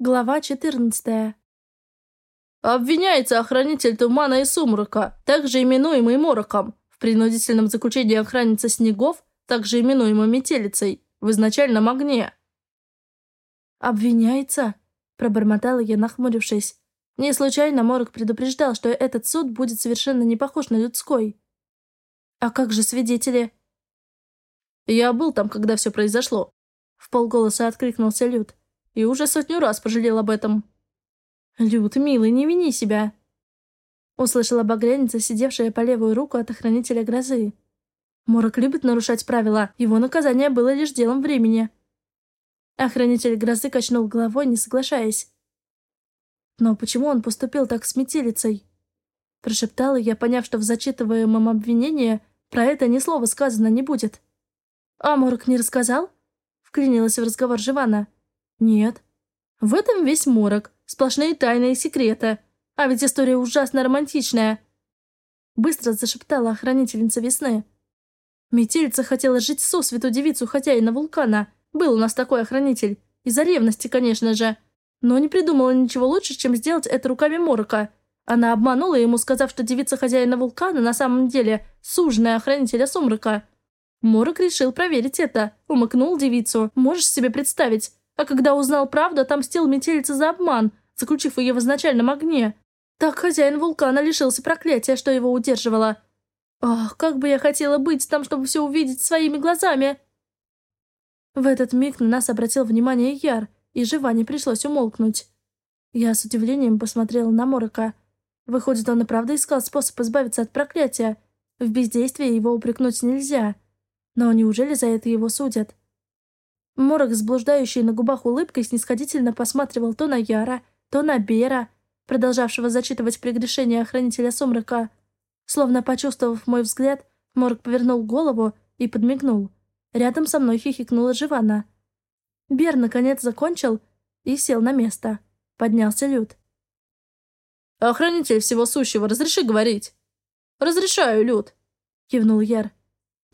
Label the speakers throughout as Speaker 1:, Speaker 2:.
Speaker 1: Глава 14.
Speaker 2: Обвиняется охранитель тумана и сумрака, также именуемый Мороком, в принудительном заключении охранницы снегов, также именуемой метелицей, в изначальном огне.
Speaker 1: «Обвиняется?» – пробормотала я, нахмурившись. Не случайно Морок предупреждал, что этот суд будет совершенно не похож на людской. «А как же свидетели?»
Speaker 2: «Я был там, когда все произошло», – в полголоса откликнулся Люд. И уже сотню раз пожалел об этом.
Speaker 1: «Люд, милый, не вини себя!» Услышала багряница, сидевшая по левую руку от охранителя грозы. Морок любит нарушать правила, его наказание было лишь делом времени. Охранитель грозы качнул головой, не соглашаясь. «Но почему он поступил так с метелицей?» Прошептала я, поняв, что в зачитываемом обвинении про это ни слова сказано не будет. «А Морок не рассказал?» Вклинилась в разговор Живана. Нет. В этом весь морок, сплошные тайны и секреты. А ведь история ужасно романтичная. Быстро зашептала охранительница весны. Метелица хотела жить сосвету девицу хозяина вулкана. Был у нас такой охранитель. Из-за ревности, конечно же. Но не придумала ничего лучше, чем сделать это руками Морока. Она обманула ему, сказав, что девица хозяина вулкана на самом деле суженая охранителя сумрака. Морок решил проверить это. Умыкнул девицу. Можешь себе представить? А когда узнал правду, отомстил метелице за обман, заключив ее в изначальном огне. Так хозяин вулкана лишился проклятия, что его удерживало. Ах, как бы я хотела быть там, чтобы все увидеть своими глазами!» В этот миг на нас обратил внимание Яр, и Живане пришлось умолкнуть. Я с удивлением посмотрела на Морока. Выходит, он и правда искал способ избавиться от проклятия. В бездействии его упрекнуть нельзя. Но неужели за это его судят? Морок с блуждающей на губах улыбкой снисходительно посматривал то на Яра, то на Бера, продолжавшего зачитывать прегрешения охранителя сумрака. Словно почувствовав мой взгляд, Морок повернул голову и подмигнул. Рядом со мной хихикнула Живана. Бер, наконец, закончил и сел на место. Поднялся Люд.
Speaker 2: «Охранитель всего сущего, разреши говорить?» «Разрешаю, Люд», — кивнул Яр.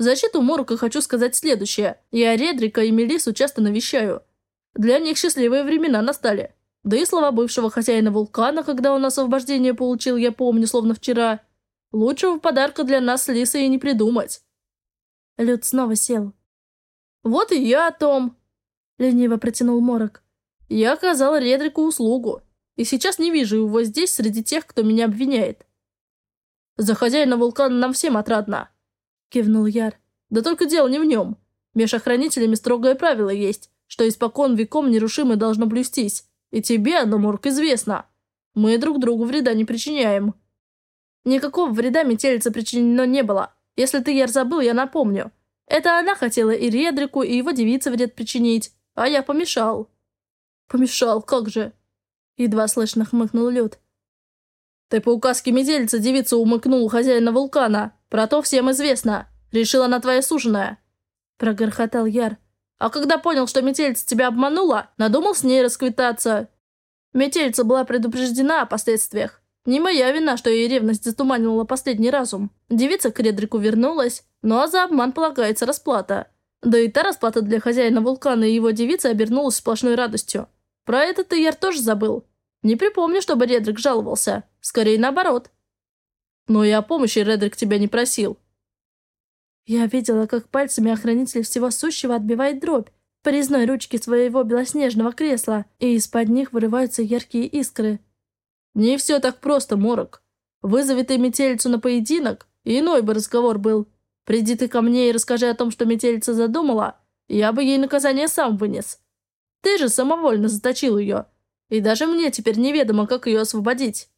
Speaker 2: В защиту Морока хочу сказать следующее. Я Редрика и Мелису часто навещаю. Для них счастливые времена настали. Да и слова бывшего хозяина вулкана, когда он освобождение получил, я помню, словно вчера. Лучшего подарка для нас с Лисой не придумать.
Speaker 1: Люд снова сел.
Speaker 2: «Вот и я о том», — лениво протянул Морок. «Я оказал Редрику услугу, и сейчас не вижу его здесь среди тех, кто меня обвиняет. За хозяина вулкана нам всем отрадно кивнул Яр. «Да только дело не в нем. Меж охранителями строгое правило есть, что испокон веком нерушимо должно блюстись. И тебе Морг, известно. Мы друг другу вреда не причиняем». «Никакого вреда метелице причинено не было. Если ты, Яр, забыл, я напомню. Это она хотела и Редрику, и его девице вред причинить, а я помешал». «Помешал, как же?» Едва слышно хмыкнул Люд. «Ты по указке метелицы девицу умыкнул хозяина вулкана. Про то всем известно. Решила она твоя суженая». Прогорхотал Яр. «А когда понял, что метельца тебя обманула, надумал с ней расквитаться. Метельца была предупреждена о последствиях. Не моя вина, что ее ревность затуманила последний разум. Девица к Редрику вернулась, ну а за обман полагается расплата. Да и та расплата для хозяина вулкана и его девицы обернулась сплошной радостью. Про это ты, Яр, тоже забыл. Не припомню, чтобы Редрик жаловался. Скорее наоборот. Но и о помощи Редрик тебя не просил.
Speaker 1: Я видела, как пальцами охранитель всего сущего отбивает дробь по резной ручке своего белоснежного кресла, и из-под них вырываются яркие искры.
Speaker 2: Не все так просто, Морок. Вызови ты метелицу на поединок, иной бы разговор был. Приди ты ко мне и расскажи о том, что метелица задумала, я бы ей наказание сам вынес. Ты же самовольно заточил ее, и даже мне теперь неведомо, как ее освободить.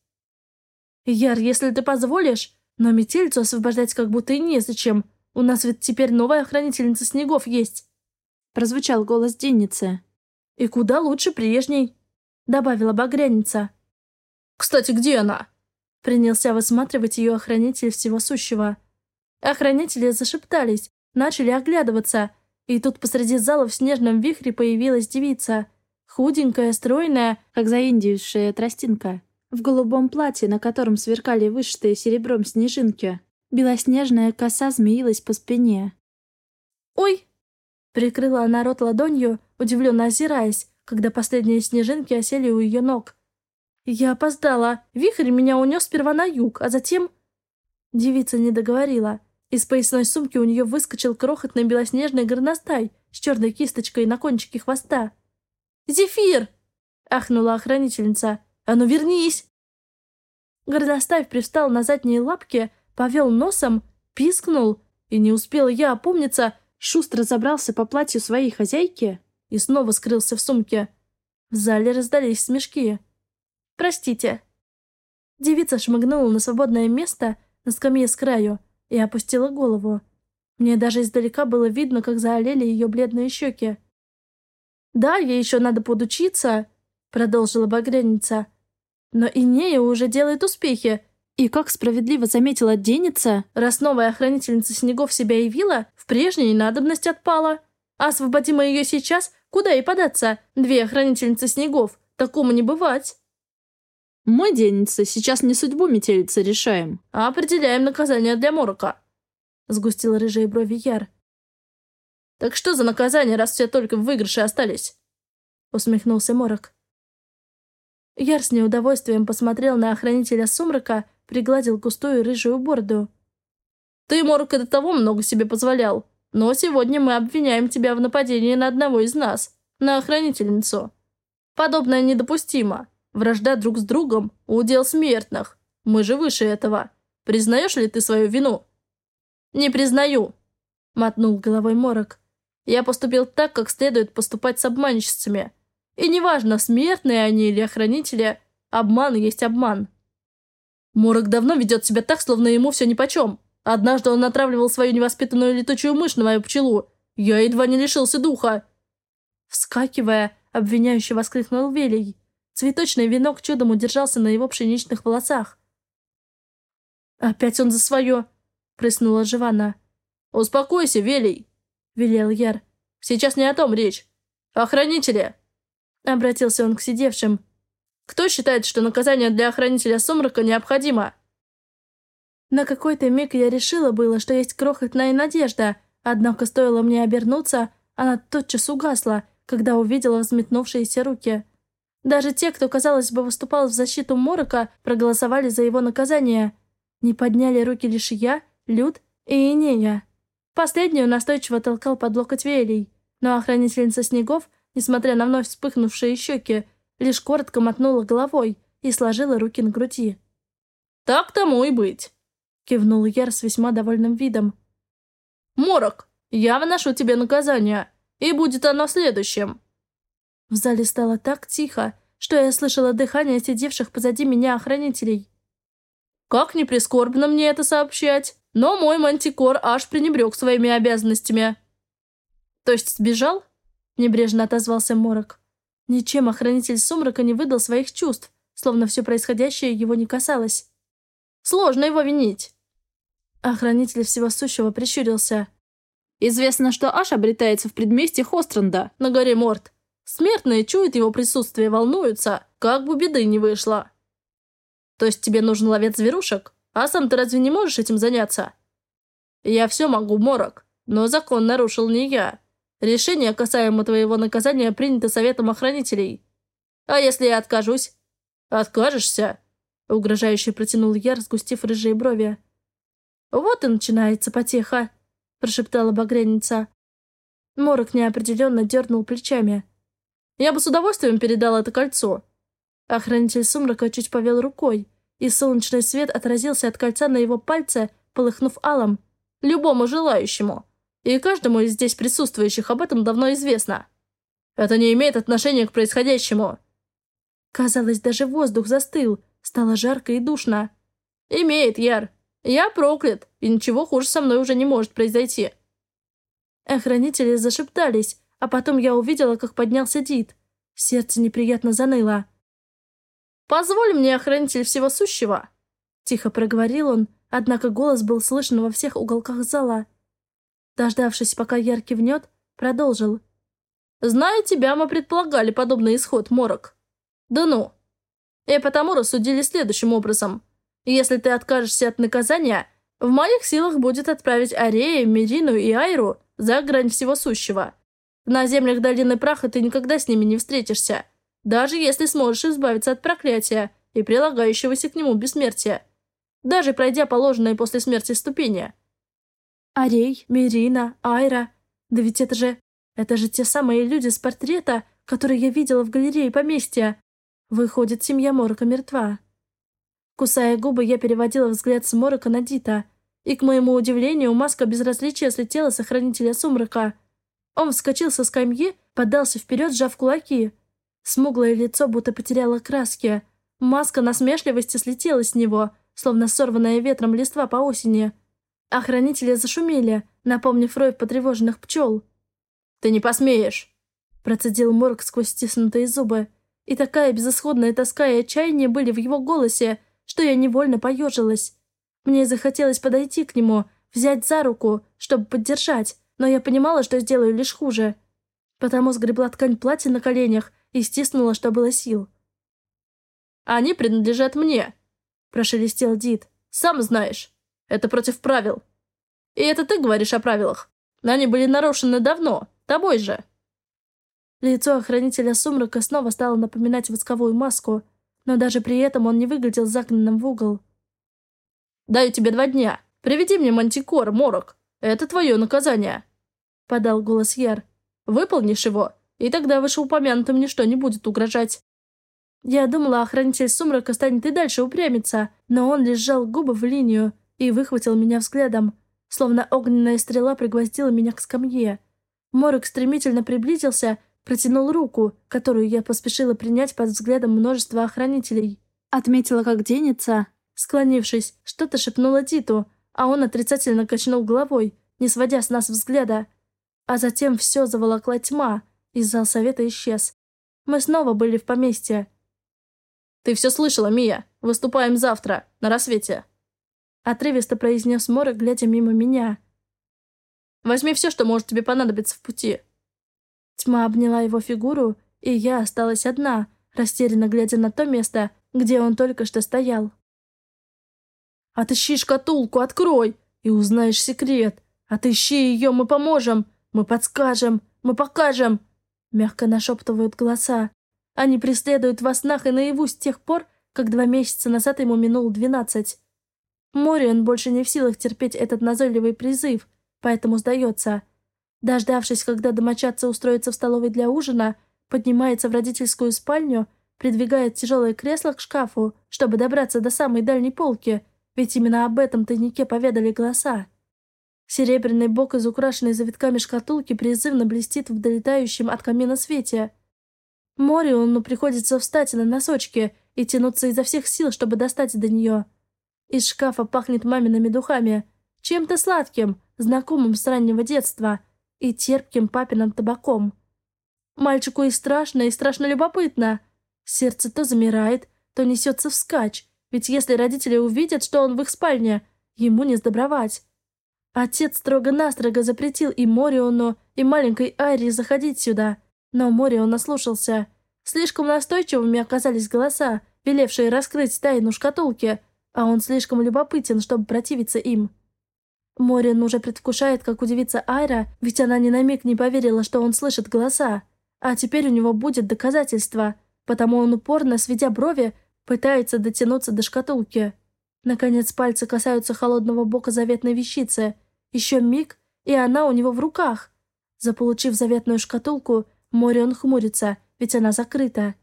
Speaker 1: «Яр, если ты позволишь, но метельцу освобождать как будто и незачем. У нас ведь теперь новая охранительница снегов есть», — прозвучал голос Денницы. «И куда лучше прежней», — добавила багряница.
Speaker 2: «Кстати, где она?»
Speaker 1: Принялся высматривать ее охранитель всего сущего. Охранители зашептались, начали оглядываться, и тут посреди зала в снежном вихре появилась девица. Худенькая, стройная, как заиндившая тростинка в голубом платье, на котором сверкали вышитые серебром снежинки. Белоснежная коса змеилась по спине. «Ой!» — прикрыла она рот ладонью, удивленно озираясь, когда последние снежинки осели у ее ног. Я опоздала. Вихрь меня унес сперва на юг, а затем... Девица не договорила. Из поясной сумки у нее выскочил крохотный белоснежный горностай с черной кисточкой на кончике хвоста. «Зефир!» — ахнула охранительница. «А ну вернись!» Горностай привстал на задние лапки, повел носом, пискнул, и не успел я опомниться, шустро забрался по платью своей хозяйки и снова скрылся в сумке. В зале раздались смешки. «Простите». Девица шмыгнула на свободное место на скамье с краю и опустила голову. Мне даже издалека было видно, как заолели ее бледные щеки. «Да, ей еще надо подучиться», — продолжила багряница. «Но Инея уже делает успехи, и, как справедливо заметила Деница, раз новая охранительница снегов себя явила, в прежней надобность отпала. А освободим мы ее сейчас, куда ей податься? Две охранительницы снегов. Такому не бывать.
Speaker 2: Мы, Деница, сейчас не судьбу метелицы решаем,
Speaker 1: а определяем наказание для Морока. Сгустил рыжие брови Яр. Так что за наказание, раз все только в выигрыше остались? Усмехнулся Морок. Яр с неудовольствием посмотрел на охранителя сумрака, пригладил густую рыжую бороду. «Ты, Морок, и до того много себе позволял. Но сегодня мы обвиняем тебя в нападении на одного из нас, на охранительницу. Подобное недопустимо. Вражда друг с другом – удел смертных. Мы же выше этого. Признаешь ли ты свою вину?» «Не признаю», – мотнул головой Морок. «Я поступил так, как следует поступать с обманщицами. И неважно, смертные они или охранители, обман есть обман. Морок давно ведет себя так, словно ему все нипочем. Однажды он натравливал свою невоспитанную летучую мышь на мою пчелу. Я едва не лишился духа. Вскакивая, обвиняюще воскликнул Велий. Цветочный венок чудом удержался на его пшеничных волосах. «Опять он за свое!» — прыснула Живана. «Успокойся, Велий!» — велел Яр. «Сейчас не о том речь. Охранители!» Обратился он к сидевшим. Кто считает, что наказание для охранителя сумрака необходимо? На какой-то миг я решила было, что есть крохотная надежда, однако стоило мне обернуться, она тотчас угасла, когда увидела взметнувшиеся руки. Даже те, кто, казалось бы, выступал в защиту Морока, проголосовали за его наказание. Не подняли руки лишь я, Люд и Инея. Последнюю настойчиво толкал под локоть Велий, но охранительница снегов, несмотря на вновь вспыхнувшие щеки, лишь коротко мотнула головой и сложила руки на груди. «Так тому и быть», — кивнул Яр с весьма довольным видом. «Морок, я выношу тебе наказание, и будет оно следующим». В зале стало так тихо, что я слышала дыхание сидевших позади меня охранителей. Как ни прискорбно мне это сообщать, но мой мантикор аж пренебрег своими обязанностями. «То есть сбежал?» — небрежно отозвался Морок. Ничем охранитель сумрака не выдал своих чувств, словно все происходящее его не касалось. Сложно его винить. Охранитель всего сущего прищурился.
Speaker 2: Известно, что Аш обретается в предместье Остранда,
Speaker 1: на горе Морт. Смертные чуют его присутствие, волнуются, как бы беды не вышло. То есть тебе нужен ловец зверушек? А сам ты разве не можешь этим заняться? Я все могу, Морок, но закон нарушил не я. Решение касаемо твоего наказания принято советом охранителей. А если я откажусь? Откажешься? Угрожающе протянул Яр, сгустив рыжие брови. Вот и начинается потеха, прошептала багряница. Морок неопределенно дернул плечами. Я бы с удовольствием передал это кольцо. Охранитель сумрака чуть повел рукой, и солнечный свет отразился от кольца на его пальце, полыхнув алом. Любому желающему. И каждому из здесь присутствующих об этом давно известно. Это не имеет отношения к происходящему. Казалось, даже воздух застыл, стало жарко и душно. Имеет, Яр. Я проклят, и ничего хуже со мной уже не может произойти. Охранители зашептались, а потом я увидела, как поднялся Дид. Сердце неприятно заныло. «Позволь мне, охранитель всего сущего!» Тихо проговорил он, однако голос был слышен во всех уголках зала. Дождавшись, пока Яр кивнет, продолжил. «Зная тебя, мы предполагали подобный исход, Морок. Да ну. И потому рассудили следующим образом. Если ты откажешься от наказания, в моих силах будет отправить Арея, Мерину и Айру за грань всего сущего.
Speaker 2: На землях долины праха ты никогда с ними не встретишься, даже если сможешь избавиться от проклятия и прилагающегося к нему бессмертия, даже пройдя положенные после смерти ступени.
Speaker 1: Арей, Мирина, Айра. Да ведь это же... Это же те самые люди с портрета, которые я видела в галерее поместья. Выходит, семья Морока мертва. Кусая губы, я переводила взгляд с Морока на Дита. И, к моему удивлению, маска безразличия слетела с охранителя сумрака. Он вскочил со скамьи, подался вперед, сжав кулаки. Смуглое лицо будто потеряло краски. Маска насмешливости слетела с него, словно сорванная ветром листва по осени. Охранители зашумели, напомнив рой потревоженных пчел.
Speaker 2: «Ты не посмеешь!»
Speaker 1: Процедил Морг сквозь стиснутые зубы. И такая безысходная тоска и отчаяние были в его голосе, что я невольно поежилась. Мне захотелось подойти к нему, взять за руку, чтобы поддержать, но я понимала, что сделаю лишь хуже. Потому сгребла ткань платья на коленях и стиснула, что было сил.
Speaker 2: «Они принадлежат мне», — прошелестел Дид. «Сам знаешь, это против правил. И это ты говоришь о правилах. Они были нарушены давно, тобой же».
Speaker 1: Лицо охранителя сумрака снова стало напоминать восковую маску, но даже при этом он не выглядел загнанным в угол.
Speaker 2: «Даю тебе два дня. Приведи мне мантикор, морок. Это твое наказание», — подал голос Яр. «Выполнишь его, и тогда вышеупомянутым ничто не будет угрожать».
Speaker 1: Я думала, охранитель сумрака станет и дальше упрямиться, но он лишь сжал губы в линию и выхватил меня взглядом, словно огненная стрела пригвоздила меня к скамье. Морок стремительно приблизился Протянул руку, которую я поспешила принять под взглядом множества охранителей. Отметила, как денется. Склонившись, что-то шепнула Титу, а он отрицательно качнул головой, не сводя с нас взгляда. А затем все заволокла тьма, и зал совета исчез. Мы снова были в поместье.
Speaker 2: «Ты все слышала, Мия. Выступаем завтра, на рассвете».
Speaker 1: Отрывисто произнес Мора, глядя мимо меня.
Speaker 2: «Возьми все, что может тебе понадобиться в пути.
Speaker 1: Тьма обняла его фигуру, и я осталась одна, растерянно глядя на то место, где он только что стоял.
Speaker 2: «Отыщи шкатулку, открой, и узнаешь секрет. Отыщи ее, мы поможем, мы подскажем, мы покажем!»
Speaker 1: Мягко нашептывают голоса. Они преследуют во снах и наяву с тех пор, как два месяца назад ему минул двенадцать. Мориан больше не в силах терпеть этот назойливый призыв, поэтому сдается. Дождавшись, когда домочадцы устроятся в столовой для ужина, поднимается в родительскую спальню, придвигает тяжелое кресло к шкафу, чтобы добраться до самой дальней полки, ведь именно об этом тайнике поведали голоса. Серебряный бок из украшенной завитками шкатулки призывно блестит в долетающем от камина свете. Мориону приходится встать на носочки и тянуться изо всех сил, чтобы достать до нее. Из шкафа пахнет мамиными духами, чем-то сладким, знакомым с раннего детства — и терпким папиным табаком. Мальчику и страшно, и страшно любопытно. Сердце то замирает, то несется вскачь, ведь если родители увидят, что он в их спальне, ему не сдобровать. Отец строго-настрого запретил и Мориону, и маленькой Айри заходить сюда, но Морион наслушался. Слишком настойчивыми оказались голоса, велевшие раскрыть тайну шкатулки, а он слишком любопытен, чтобы противиться им. Морин уже предвкушает, как удивится Айра, ведь она ни на миг не поверила, что он слышит голоса. А теперь у него будет доказательство, потому он упорно, сведя брови, пытается дотянуться до шкатулки. Наконец пальцы касаются холодного бока заветной вещицы. Еще миг, и она у него в руках. Заполучив заветную шкатулку, Морион хмурится, ведь она закрыта.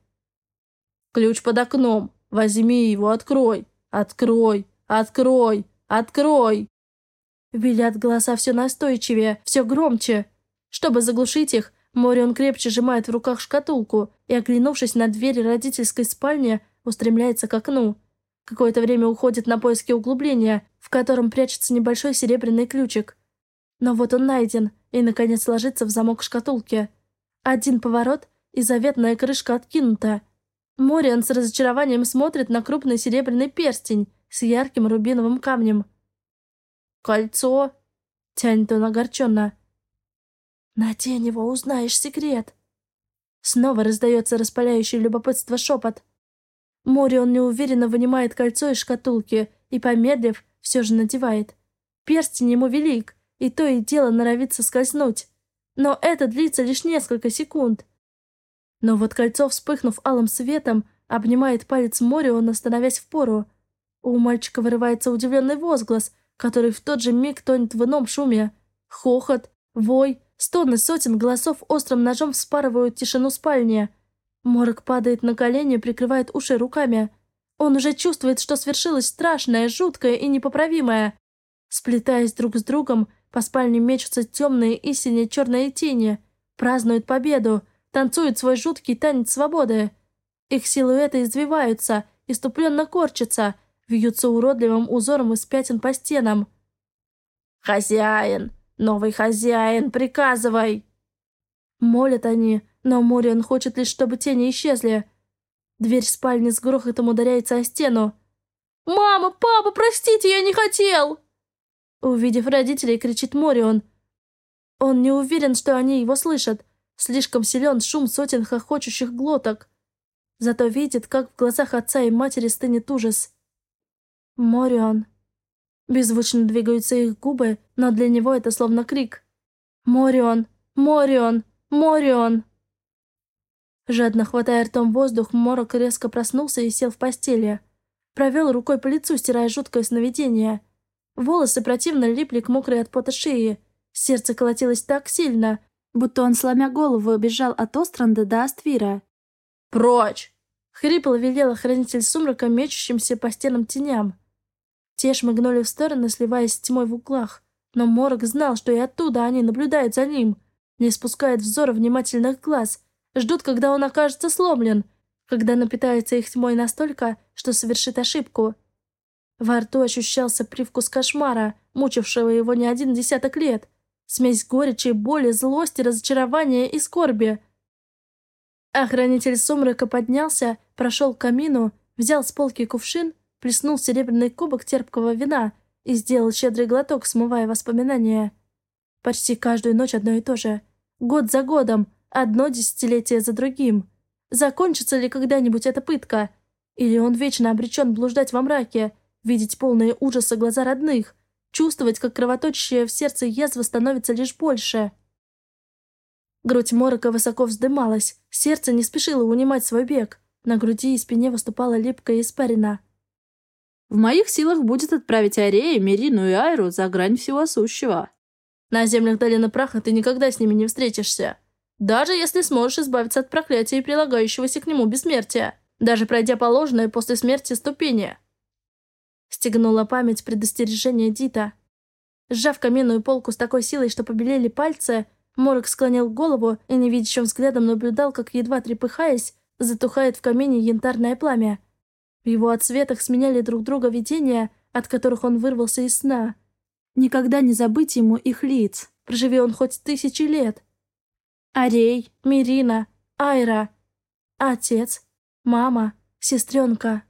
Speaker 2: «Ключ под окном. Возьми его, открой. Открой, открой, открой!»
Speaker 1: Вилят голоса все настойчивее, все громче. Чтобы заглушить их, Морион крепче сжимает в руках шкатулку и, оглянувшись на дверь родительской спальни, устремляется к окну. Какое-то время уходит на поиски углубления, в котором прячется небольшой серебряный ключик. Но вот он найден и, наконец, ложится в замок шкатулки. Один поворот, и заветная крышка откинута. Мориан с разочарованием смотрит на крупный серебряный перстень с ярким рубиновым камнем.
Speaker 2: «Кольцо?» — тянет он огорченно.
Speaker 1: «Надень его, узнаешь секрет!» Снова раздается распаляющий любопытство шепот. Морион неуверенно вынимает кольцо из шкатулки и, помедлив, все же надевает. Перстень ему велик, и то и дело норовится скользнуть. но это длится лишь несколько секунд. Но вот кольцо, вспыхнув алым светом, обнимает палец Мориона, становясь в пору. У мальчика вырывается удивленный возглас, который в тот же миг тонет в ином шуме. Хохот, вой, стоны сотен голосов острым ножом вспарывают тишину спальни. Морок падает на колени, прикрывает уши руками. Он уже чувствует, что свершилось страшное, жуткое и непоправимое. Сплетаясь друг с другом, по спальне мечутся темные и сине-черные тени, празднуют победу, танцуют свой жуткий танец свободы. Их силуэты извиваются, иступленно корчатся, вьются уродливым узором из пятен по стенам. «Хозяин! Новый хозяин, приказывай!» Молят они, но Мориан хочет лишь, чтобы тени исчезли. Дверь спальни с грохотом ударяется о стену. «Мама, папа, простите, я не хотел!» Увидев родителей, кричит Морион. Он не уверен, что они его слышат. Слишком силен шум сотен хохочущих глоток. Зато видит, как в глазах отца и матери стынет ужас. Морион. Беззвучно двигаются их губы, но для него это словно крик. «Морион! Морион! Морион!» Жадно хватая ртом воздух, Морок резко проснулся и сел в постели. Провел рукой по лицу, стирая жуткое сновидение. Волосы противно липли к мокрой от пота шеи. Сердце колотилось так сильно, будто он, сломя голову, бежал от Остранда до Аствира.
Speaker 2: «Прочь!»
Speaker 1: — хрипло велел охранитель сумрака, мечущимся по стенам теням. Те шмыгнули в стороны, сливаясь с тьмой в углах. Но Морок знал, что и оттуда они наблюдают за ним, не спускают взора внимательных глаз, ждут, когда он окажется сломлен, когда напитается их тьмой настолько, что совершит ошибку — во рту ощущался привкус кошмара, мучившего его не один десяток лет. Смесь горечи, боли, злости, разочарования и скорби. Охранитель сумрака поднялся, прошел к камину, взял с полки кувшин, плеснул серебряный кубок терпкого вина и сделал щедрый глоток, смывая воспоминания. Почти каждую ночь одно и то же. Год за годом, одно десятилетие за другим. Закончится ли когда-нибудь эта пытка? Или он вечно обречен блуждать во мраке, видеть полные ужаса глаза родных, чувствовать, как кровоточащая в сердце язва становится лишь больше. Грудь Морока высоко вздымалась, сердце не спешило унимать свой бег, на груди и спине выступала липкая испарина.
Speaker 2: «В моих силах будет отправить Арея, Мерину и Айру за грань всего сущего. На землях долины праха ты никогда с ними не встретишься, даже если сможешь избавиться от проклятия и прилагающегося к нему бессмертия, даже пройдя положенное после смерти ступени». Стегнула память предостережения Дита. Сжав каменную полку с такой силой, что побелели пальцы, Морок склонил голову и невидящим взглядом наблюдал, как, едва трепыхаясь, затухает в камине янтарное пламя. В его отсветах сменяли друг друга видения, от которых он вырвался из сна. Никогда не забыть ему их лиц, проживи он хоть тысячи лет. Арей, Мирина, Айра, отец, мама, сестренка.